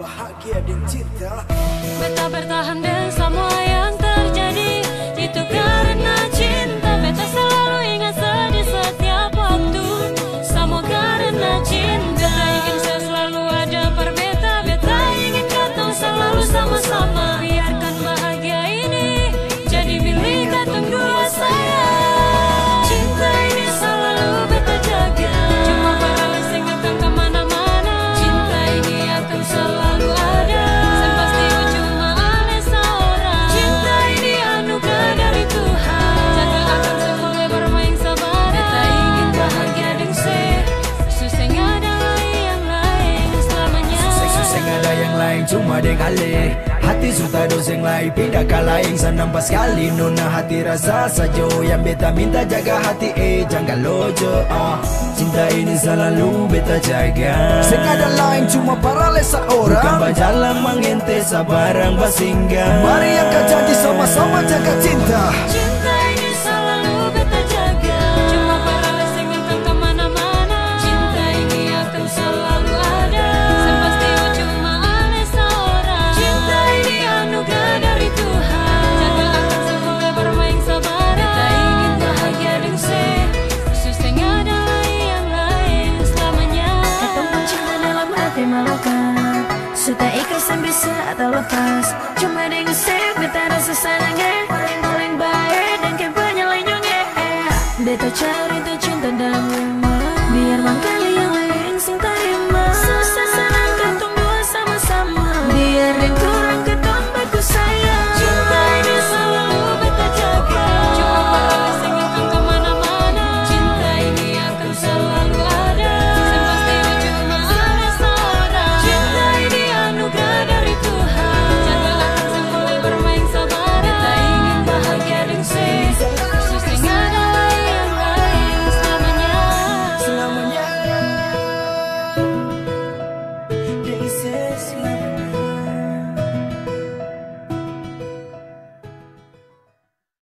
Bahagia dan cinta. Beta bertahan dan cuma deng ale Hati suta doseng lain. Pindah ke lain Senampak sekali nona hati rasa sajo Yang beta minta jaga hati eh jangan lojo ah. Cinta ini selalu beta jaga. Seng ada lain cuma para lesa orang. Bukan bajalang mengente sabarang basingga Mari yang janji sama-sama jaga Cinta melakukan. Sudah ikhlas dan bisa tak lepas. Cuma dengan sip beta rasa sayangnya. Paling-paling baik dan kayak kebanyakan lainnya Beta cari tuh cinta dalam rumah. Biar makan